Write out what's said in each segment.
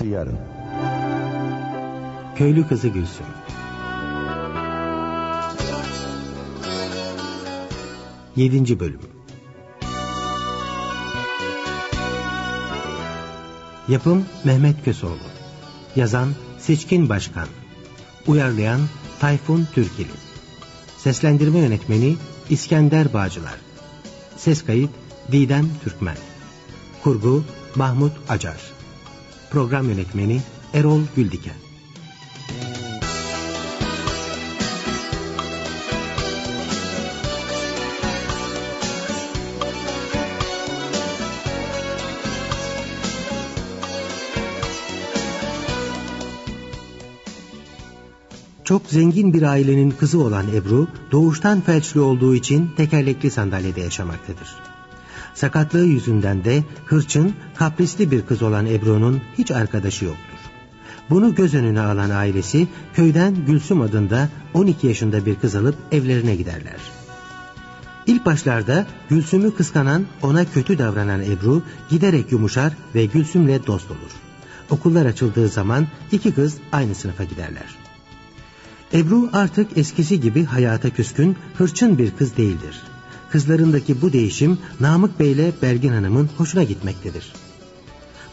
Yarısı yarın. Köylü kızı Gülsüm. Yedinci bölüm. Yapım Mehmet Kösoğlu. Yazan Seçkin Başkan. Uyarlayan Tayfun Türkili. Seslendirme yönetmeni İskender Bağcılar. Ses kayıt Didem Türkmen. Kurgu Mahmut Acar. Program yönetmeni Erol Güldiken. Çok zengin bir ailenin kızı olan Ebru, doğuştan felçli olduğu için tekerlekli sandalyede yaşamaktadır. Sakatlığı yüzünden de hırçın, kaprisli bir kız olan Ebru'nun hiç arkadaşı yoktur. Bunu göz önüne alan ailesi köyden Gülsüm adında 12 yaşında bir kız alıp evlerine giderler. İlk başlarda Gülsüm'ü kıskanan, ona kötü davranan Ebru giderek yumuşar ve Gülsüm'le dost olur. Okullar açıldığı zaman iki kız aynı sınıfa giderler. Ebru artık eskisi gibi hayata küskün, hırçın bir kız değildir. Kızlarındaki bu değişim Namık Bey ile Belgin Hanım'ın hoşuna gitmektedir.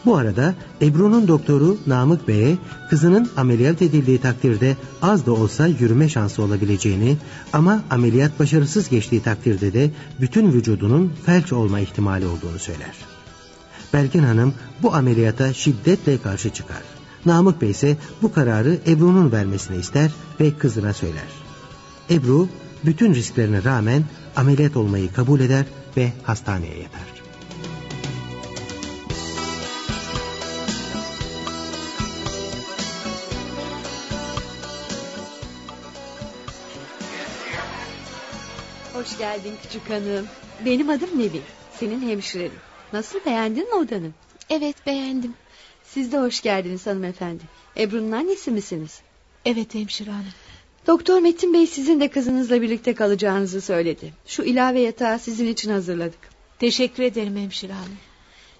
Bu arada Ebru'nun doktoru Namık Bey'e kızının ameliyat edildiği takdirde az da olsa yürüme şansı olabileceğini ama ameliyat başarısız geçtiği takdirde de bütün vücudunun felç olma ihtimali olduğunu söyler. Belgin Hanım bu ameliyata şiddetle karşı çıkar. Namık Bey ise bu kararı Ebru'nun vermesini ister ve kızına söyler. Ebru bütün risklerine rağmen ameliyat olmayı kabul eder ve hastaneye yatar. Hoş geldin küçük hanım. Benim adım Nevin. Senin hemşirenin. Nasıl beğendin mi odanı? Evet beğendim. Siz de hoş geldiniz hanımefendi. Ebru'nun annesi misiniz? Evet hemşire hanım. Doktor Metin Bey sizin de kızınızla birlikte kalacağınızı söyledi. Şu ilave yatağı sizin için hazırladık. Teşekkür ederim hemşire hanım.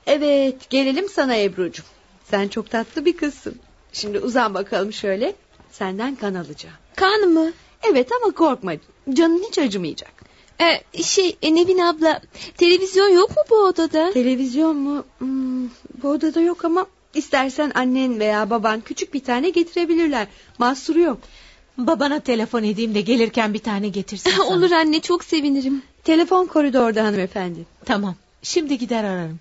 Evet gelelim sana Ebru'cum. Sen çok tatlı bir kızsın. Şimdi uzan bakalım şöyle. Senden kan alacağım. Kan mı? Evet ama korkma. Canın hiç acımayacak. Ee, şey e, Nevin abla televizyon yok mu bu odada? Televizyon mu? Hmm, bu odada yok ama istersen annen veya baban küçük bir tane getirebilirler. Mahsuru yok. Babana telefon edeyim de gelirken bir tane getirsin sana. Olur anne çok sevinirim. Telefon koridorda hanımefendi. Tamam şimdi gider ararım.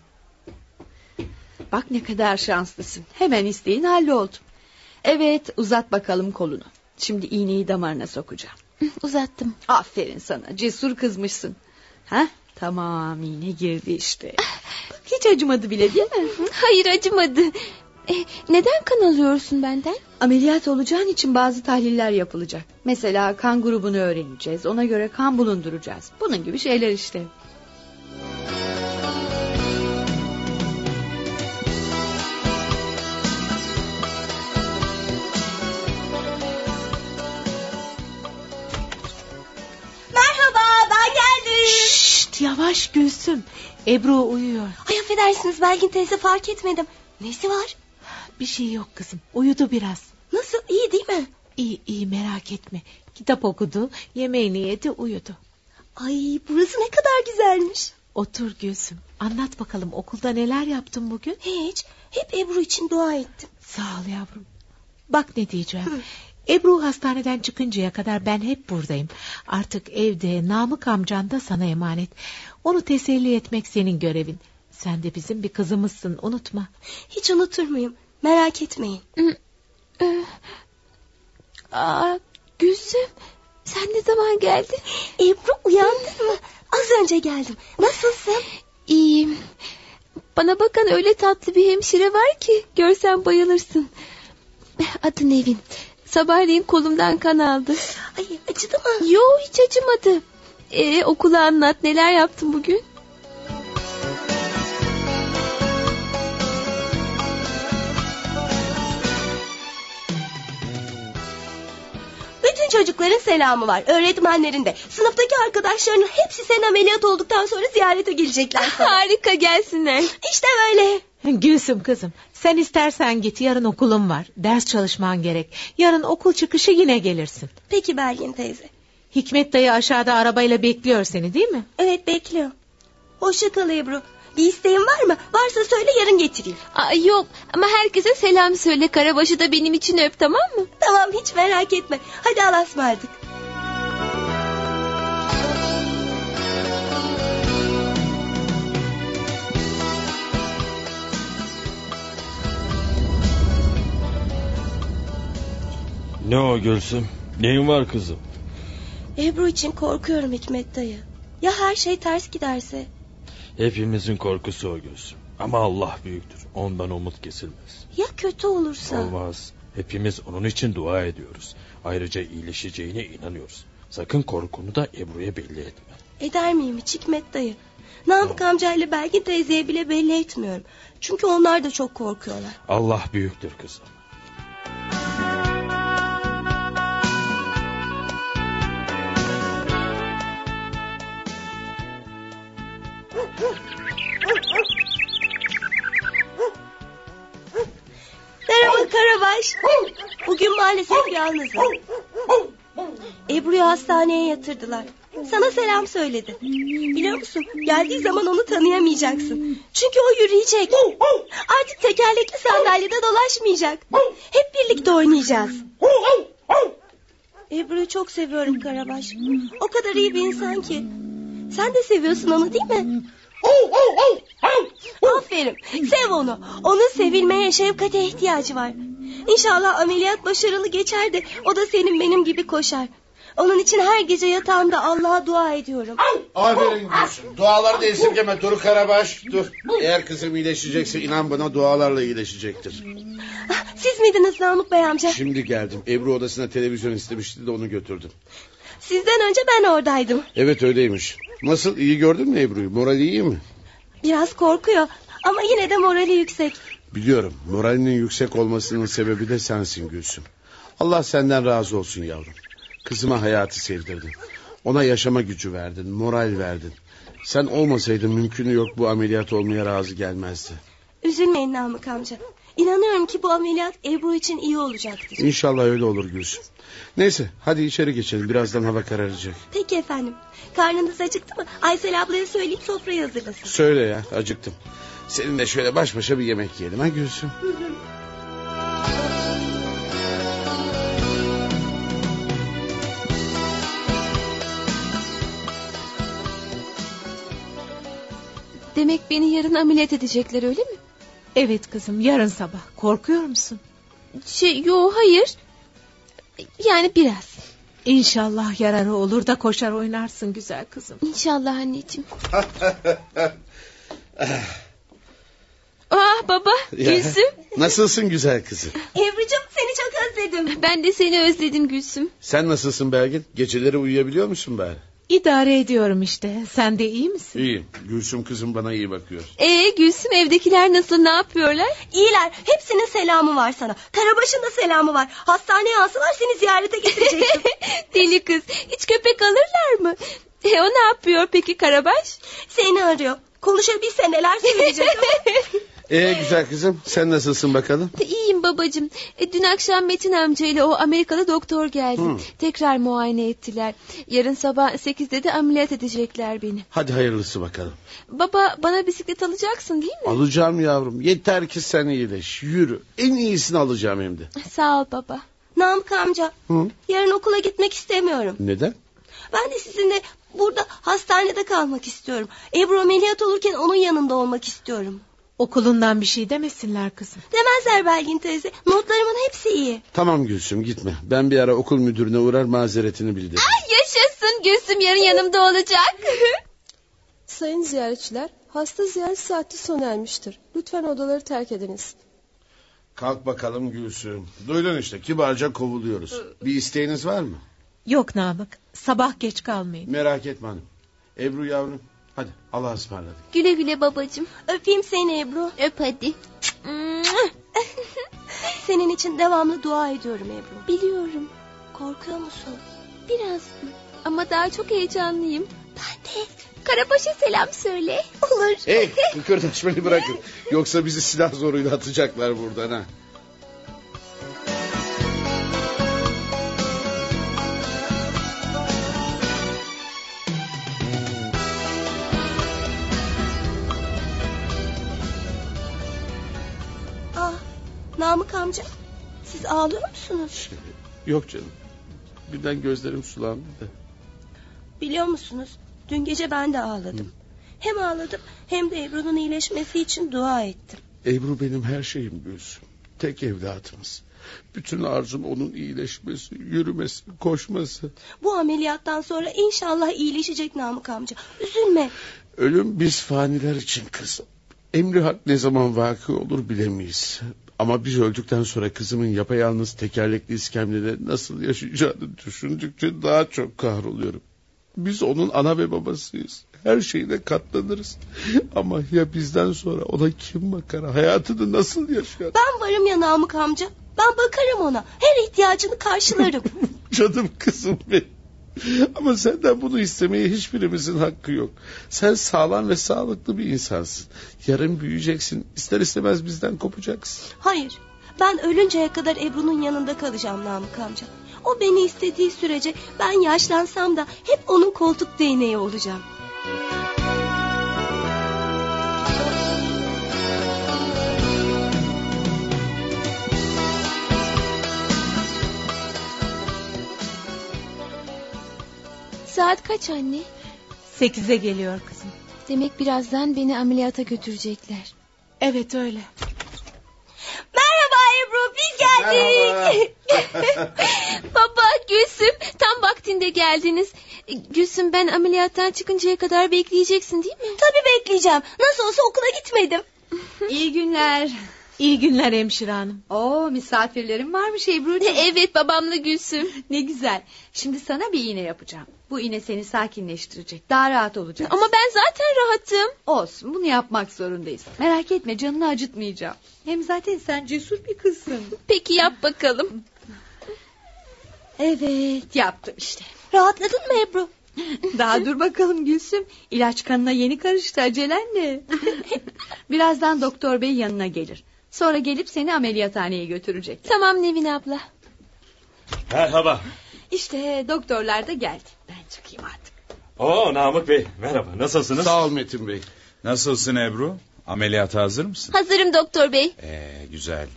Bak ne kadar şanslısın. Hemen isteğin halloldu. Evet uzat bakalım kolunu. Şimdi iğneyi damarına sokacağım. Uzattım. Aferin sana cesur kızmışsın. Ha? Tamam iğne girdi işte. Bak, hiç acımadı bile değil mi? Hayır acımadı. E, neden kan alıyorsun benden? Ameliyat olacağın için bazı tahliller yapılacak. Mesela kan grubunu öğreneceğiz. Ona göre kan bulunduracağız. Bunun gibi şeyler işte. Merhaba ben geldim. Şşt yavaş Gülsüm. Ebru uyuyor. Ay affedersiniz Belgin teyze fark etmedim. Nesi var? Bir şey yok kızım. Uyudu biraz. Nasıl iyi değil mi? İyi iyi merak etme. Kitap okudu, yemeğini yedi, uyudu. Ay burası ne kadar güzelmiş. Otur Gülsüm. Anlat bakalım okulda neler yaptın bugün? Hiç. Hep Ebru için dua ettim. Sağ ol yavrum. Bak ne diyeceğim. Ebru hastaneden çıkıncaya kadar ben hep buradayım. Artık evde Namık amcan da sana emanet. Onu teselli etmek senin görevin. Sen de bizim bir kızımızsın unutma. Hiç unutur muyum? Merak etmeyin. Aa, Gülsüm sen ne zaman geldin? Ebru uyandın mı? Az önce geldim. Nasılsın? İyiyim. Bana bakan öyle tatlı bir hemşire var ki görsen bayılırsın. Adı Nevin. Sabahleyin kolumdan kan aldı. Ay acıdı mı? Yo hiç acımadı. Ee, okula anlat neler yaptın bugün? Bütün çocukların selamı var. Öğretmenlerin de. Sınıftaki arkadaşlarının hepsi sen ameliyat olduktan sonra ziyarete gelecekler sana. Harika gelsinler. işte böyle. Gülsüm kızım sen istersen git yarın okulum var. Ders çalışman gerek. Yarın okul çıkışı yine gelirsin. Peki Belgin teyze. Hikmet dayı aşağıda arabayla bekliyor seni değil mi? Evet bekliyor. Hoşça kal Ebru. Bir isteğin var mı? Varsa söyle yarın getireyim. Aa, yok ama herkese selam söyle. Karabaşı da benim için öp tamam mı? Tamam hiç merak etme. Hadi Allah'a ısmarladık. Ne o Gülsüm? Neyin var kızım? Ebru için korkuyorum Hikmet dayı. Ya her şey ters giderse? Hepimizin korkusu o Gülsüm. Ama Allah büyüktür. Ondan umut kesilmez. Ya kötü olursa? Olmaz. Hepimiz onun için dua ediyoruz. Ayrıca iyileşeceğine inanıyoruz. Sakın korkunu da Ebru'ya belli etme. Eder miyim hiç Hikmet dayı? Namık amcayla Belgin teyzeye bile belli etmiyorum. Çünkü onlar da çok korkuyorlar. Allah büyüktür kızım. Bugün maalesef yalnızım. Ebru'yu hastaneye yatırdılar. Sana selam söyledi. Biliyor musun? Geldiği zaman onu tanıyamayacaksın. Çünkü o yürüyecek. Artık tekerlekli sandalyede dolaşmayacak. Hep birlikte oynayacağız. Ebru'yu çok seviyorum Karabaş. O kadar iyi bir insan ki. Sen de seviyorsun onu değil mi? Aferin. Sev onu. Onun sevilmeye, şefkate ihtiyacı var. İnşallah ameliyat başarılı geçer de o da senin benim gibi koşar. Onun için her gece yatağımda Allah'a dua ediyorum. Aferin Gülsüm. Duaları da esirgeme. Dur Karabaş dur. Eğer kızım iyileşecekse inan bana dualarla iyileşecektir. Ah, Siz miydiniz Namık Bey amca? Şimdi geldim. Ebru odasına televizyon istemişti de onu götürdüm. Sizden önce ben oradaydım. Evet öyleymiş. Nasıl iyi gördün mü Ebru'yu? Morali iyi mi? Biraz korkuyor ama yine de morali yüksek. Biliyorum. Moralinin yüksek olmasının sebebi de sensin Gülsüm. Allah senden razı olsun yavrum. Kızıma hayatı sevdirdin. Ona yaşama gücü verdin, moral verdin. Sen olmasaydın mümkünü yok bu ameliyat olmaya razı gelmezdi. Üzülmeyin Namık amca. İnanıyorum ki bu ameliyat Ebru için iyi olacaktır. İnşallah öyle olur Gülsüm. Neyse hadi içeri geçelim. Birazdan hava kararacak. Peki efendim. Karnınız acıktı mı? Aysel ablaya söyleyip sofrayı hazırlasın. Söyle ya acıktım. Seninle şöyle baş başa bir yemek yiyelim ha Gülsüm. Demek beni yarın ameliyat edecekler öyle mi? Evet kızım yarın sabah. Korkuyor musun? Şey yo hayır. Yani biraz. İnşallah yararı olur da koşar oynarsın güzel kızım. İnşallah anneciğim. ah baba Ya, Gülsüm. Nasılsın güzel kızım? Ebru'cum seni çok özledim. Ben de seni özledim Gülsüm. Sen nasılsın Belgin? Geceleri uyuyabiliyor musun bari? İdare ediyorum işte. Sen de iyi misin? İyiyim. Gülsüm kızım bana iyi bakıyor. Ee Gülsüm evdekiler nasıl ne yapıyorlar? İyiler. Hepsinin selamı var sana. Karabaş'ın da selamı var. Hastaneye alsalar seni ziyarete getirecektim. Deli kız hiç köpek alırlar mı? E, o ne yapıyor peki Karabaş? seni arıyor. Konuşabilse neler söyleyecek ama. Ee güzel kızım sen nasılsın bakalım? İyiyim babacığım. E, dün akşam Metin amcayla o Amerikalı doktor geldi. Hı. Tekrar muayene ettiler. Yarın sabah 8'de de ameliyat edecekler beni. Hadi hayırlısı bakalım. Baba bana bisiklet alacaksın değil mi? Alacağım yavrum. Yeter ki sen iyileş. Yürü. En iyisini alacağım hem de. Sağ ol baba. Namık amca. Hı? Yarın okula gitmek istemiyorum. Neden? Ben de sizinle burada hastanede kalmak istiyorum. Ebru ameliyat olurken onun yanında olmak istiyorum. Okulundan bir şey demesinler kızım. Demezler Belgin teyze. Notlarımın hepsi iyi. Tamam Gülsüm gitme. Ben bir ara okul müdürüne uğrar mazeretini bildiririm. Yaşasın Gülsüm yarın yanımda olacak. Sayın ziyaretçiler, hasta ziyaret saati sona ermiştir. Lütfen odaları terk ediniz. Kalk bakalım Gülsüm. Duydun işte kibarca kovuluyoruz. Bir isteğiniz var mı? Yok Namık. Sabah geç kalmayın. Merak etme hanım. Ebru yavrum. Hadi Allah'a ısmarladık. güle güle babacığım. Öpeyim seni Ebru. Öp hadi. Senin için devamlı dua ediyorum Ebru. Biliyorum Korkuyor musun? biraz ama daha çok heyecanlıyım. Ben de Karabaş'a selam söyle. Olur. Hey kıkırdaşmayı bırakın. Yoksa bizi silah zoruyla atacaklar buradan ha. Namık amca. Siz ağlıyor musunuz? Yok canım. Birden gözlerim sulandı da. Biliyor musunuz? Dün gece ben de ağladım. Hem ağladım hem de Ebru'nun iyileşmesi için dua ettim. Ebru benim her şeyim Gülsüm. Tek evladımız. Bütün arzum onun iyileşmesi, yürümesi, koşması. Bu ameliyattan sonra inşallah iyileşecek Namık amca. Üzülme. Ölüm biz faniler için kızım. Emri hak ne zaman vakı olur bilemeyiz. Ama biz öldükten sonra kızımın yapayalnız tekerlekli iskemlede nasıl yaşayacağını düşündükçe daha çok kahroluyorum. Biz onun ana ve babasıyız. Her şeyine katlanırız. Ama ya bizden sonra ona kim bakar? Hayatını nasıl yaşar? Ben varım ya Namık amca. Ben bakarım ona. Her ihtiyacını karşılarım. Canım kızım benim. Ama senden bunu istemeye hiçbirimizin hakkı yok. Sen sağlam ve sağlıklı bir insansın. Yarın büyüyeceksin. İster istemez bizden kopacaksın. Hayır. Ben ölünceye kadar Ebru'nun yanında kalacağım Namık amca. O beni istediği sürece ben yaşlansam da hep onun koltuk değneği olacağım. Saat kaç anne? Sekize geliyor kızım. Demek birazdan beni ameliyata götürecekler. Evet öyle. Merhaba Ebru biz geldik. Baba Gülsüm tam vaktinde geldiniz. Gülsüm ben ameliyattan çıkıncaya kadar bekleyeceksin değil mi? Tabii bekleyeceğim. Nasıl olsa okula gitmedim. İyi günler. İyi günler hemşire hanım. Oo misafirlerim varmış Ebru'cum. Evet babamla Gülsüm. Ne güzel. Şimdi sana bir iğne yapacağım. Bu iğne seni sakinleştirecek. Daha rahat olacak. Ama ben zaten rahatım. Olsun bunu yapmak zorundayız. Merak etme canını acıtmayacağım. Hem zaten sen cesur bir kızsın. Peki yap bakalım. Evet yaptım işte. Rahatladın mı Ebru? Daha dur bakalım Gülsüm. İlaç kanına yeni karıştı acelen ne? Birazdan doktor bey yanına gelir. Sonra gelip seni ameliyathaneye götürecek. Tamam Nevin abla. Merhaba. İşte doktorlar da geldi. Ben çıkayım artık. Oo Namık Bey merhaba nasılsınız? Sağ ol Metin Bey. Nasılsın Ebru? Ameliyata hazır mısın? Hazırım doktor bey. Ee, güzel.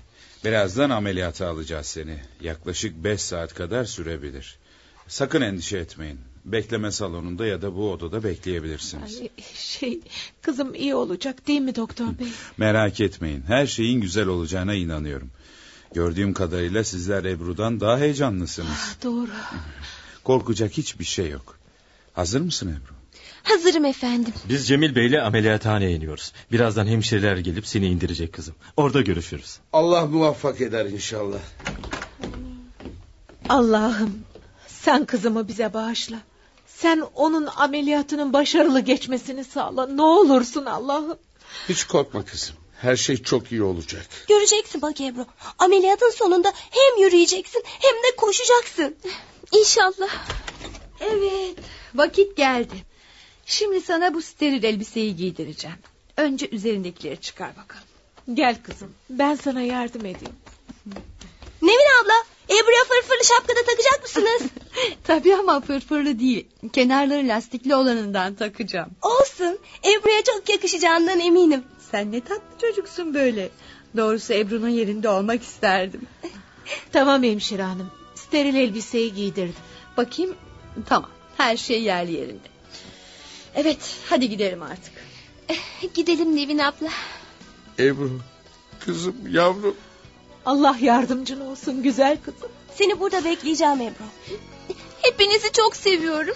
Birazdan ameliyata alacağız seni. Yaklaşık beş saat kadar sürebilir. Sakın endişe etmeyin. Bekleme salonunda ya da bu odada bekleyebilirsiniz. Ay, şey kızım iyi olacak değil mi doktor bey? Merak etmeyin. Her şeyin güzel olacağına inanıyorum. Gördüğüm kadarıyla sizler Ebru'dan daha heyecanlısınız. Doğru. Korkacak hiçbir şey yok. Hazır mısın Ebru? Hazırım efendim. Biz Cemil Bey'le ameliyathaneye iniyoruz. Birazdan hemşireler gelip seni indirecek kızım. Orada görüşürüz. Allah muvaffak eder inşallah. Allah'ım sen kızımı bize bağışla. Sen onun ameliyatının başarılı geçmesini sağla. Ne olursun Allah'ım. Hiç korkma kızım. Her şey çok iyi olacak. Göreceksin bak Ebru. Ameliyatın sonunda hem yürüyeceksin hem de koşacaksın. İnşallah. Evet vakit geldi. Şimdi sana bu steril elbiseyi giydireceğim. Önce üzerindekileri çıkar bakalım. Gel kızım ben sana yardım edeyim. Nevin abla Ebru'ya fırfırlı şapkada takacak mısınız? Tabii ama fırfırlı değil. Kenarları lastikli olanından takacağım. Olsun. Ebru'ya çok yakışacağından eminim. Sen ne tatlı çocuksun böyle. Doğrusu Ebru'nun yerinde olmak isterdim. Tamam hemşire hanım. Steril elbiseyi giydirdim. Bakayım tamam her şey yerli yerinde. Evet hadi gidelim artık. Gidelim Nevin abla. Ebru, kızım, yavrum. Allah yardımcın olsun güzel kızım. Seni burada bekleyeceğim Ebru. Hepinizi çok seviyorum.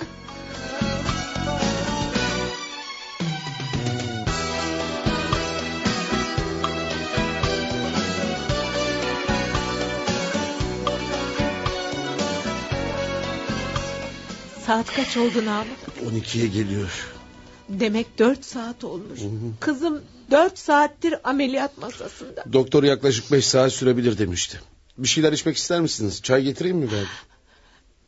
Saat kaç oldu Namık? 12'ye geliyor. Demek dört saat olmuş. Kızım dört saattir ameliyat masasında. Doktor yaklaşık beş saat sürebilir demişti. Bir şeyler içmek ister misiniz? Çay getireyim mi ben?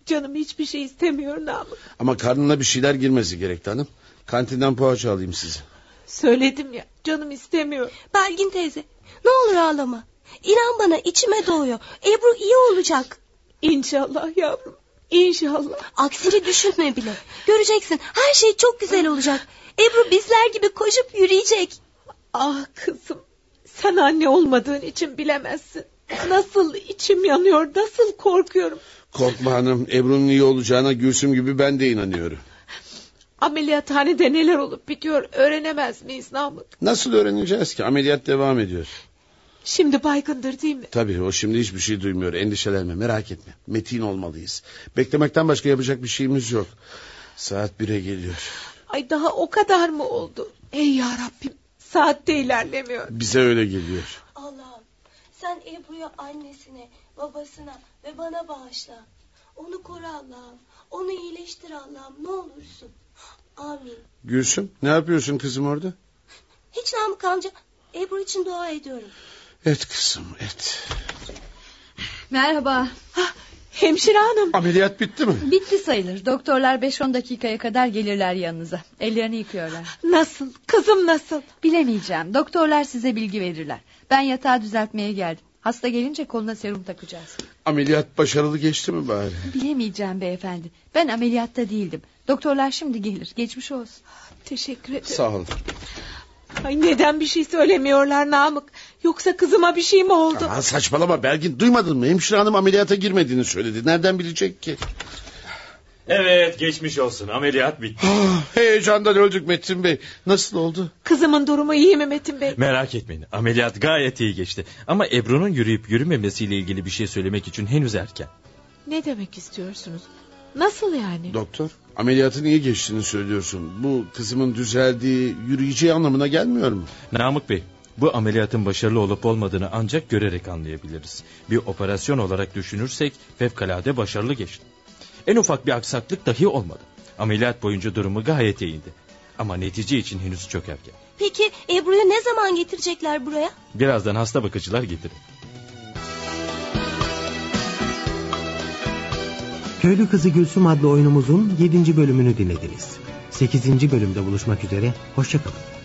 Canım hiçbir şey istemiyor Namık. Ama karnına bir şeyler girmesi gerek hanım. Kantinden poğaça alayım size. Söyledim ya canım istemiyor. Belgin teyze ne olur ağlama. İnan bana içime doğuyor. Ebru iyi olacak. İnşallah yavrum. İnşallah. Aksini düşünme bile. Göreceksin her şey çok güzel olacak. Ebru bizler gibi koşup yürüyecek. Ah kızım. Sen anne olmadığın için bilemezsin. Nasıl içim yanıyor, nasıl korkuyorum. Korkma hanım. Ebru'nun iyi olacağına Gülsüm gibi ben de inanıyorum. Ameliyathanede neler olup bitiyor öğrenemez miyiz Namık? Nasıl öğreneceğiz ki? Ameliyat devam ediyor. Şimdi baygındır değil mi? Tabii o şimdi hiçbir şey duymuyor. Endişelenme merak etme. Metin olmalıyız. Beklemekten başka yapacak bir şeyimiz yok. Saat bire geliyor. Ay daha o kadar mı oldu? Ey ya Rabbim saatte ilerlemiyor. Bize öyle geliyor. Sen Ebru'yu annesine, babasına ve bana bağışla. Onu koru Allah'ım. Onu iyileştir Allah'ım ne olursun. Amin. Gülsüm ne yapıyorsun kızım orada? Hiç Namık amca Ebru için dua ediyorum. Et kızım et. Merhaba. Hemşire hanım. Ameliyat bitti mi? Bitti sayılır. Doktorlar 5-10 dakikaya kadar gelirler yanınıza. Ellerini yıkıyorlar. Nasıl? Kızım nasıl? Bilemeyeceğim. Doktorlar size bilgi verirler. Ben yatağı düzeltmeye geldim. Hasta gelince koluna serum takacağız. Ameliyat başarılı geçti mi bari? Bilemeyeceğim beyefendi. Ben ameliyatta değildim. Doktorlar şimdi gelir. Geçmiş olsun. Teşekkür ederim. Sağ ol. Ay neden bir şey söylemiyorlar Namık? Yoksa kızıma bir şey mi oldu? Aa, saçmalama Belgin duymadın mı? Hemşire hanım ameliyata girmediğini söyledi. Nereden bilecek ki? Evet geçmiş olsun ameliyat bitti. Ah, heyecandan öldük Metin Bey. Nasıl oldu? Kızımın durumu iyi mi Metin Bey? Merak etmeyin ameliyat gayet iyi geçti. Ama Ebru'nun yürüyüp yürümemesiyle ilgili bir şey söylemek için henüz erken. Ne demek istiyorsunuz? Nasıl yani? Doktor ameliyatın iyi geçtiğini söylüyorsun. Bu kızımın düzeldiği yürüyeceği anlamına gelmiyor mu? Namık Bey bu ameliyatın başarılı olup olmadığını ancak görerek anlayabiliriz. Bir operasyon olarak düşünürsek fevkalade başarılı geçti. En ufak bir aksaklık dahi olmadı. Ameliyat boyunca durumu gayet iyiydi. Ama netice için henüz çok erken. Peki Ebru'yu ne zaman getirecekler buraya? Birazdan hasta bakıcılar getirir. Köylü Kızı Gülsüm adlı oyunumuzun 7. bölümünü dinlediniz. 8. bölümde buluşmak üzere, hoşçakalın.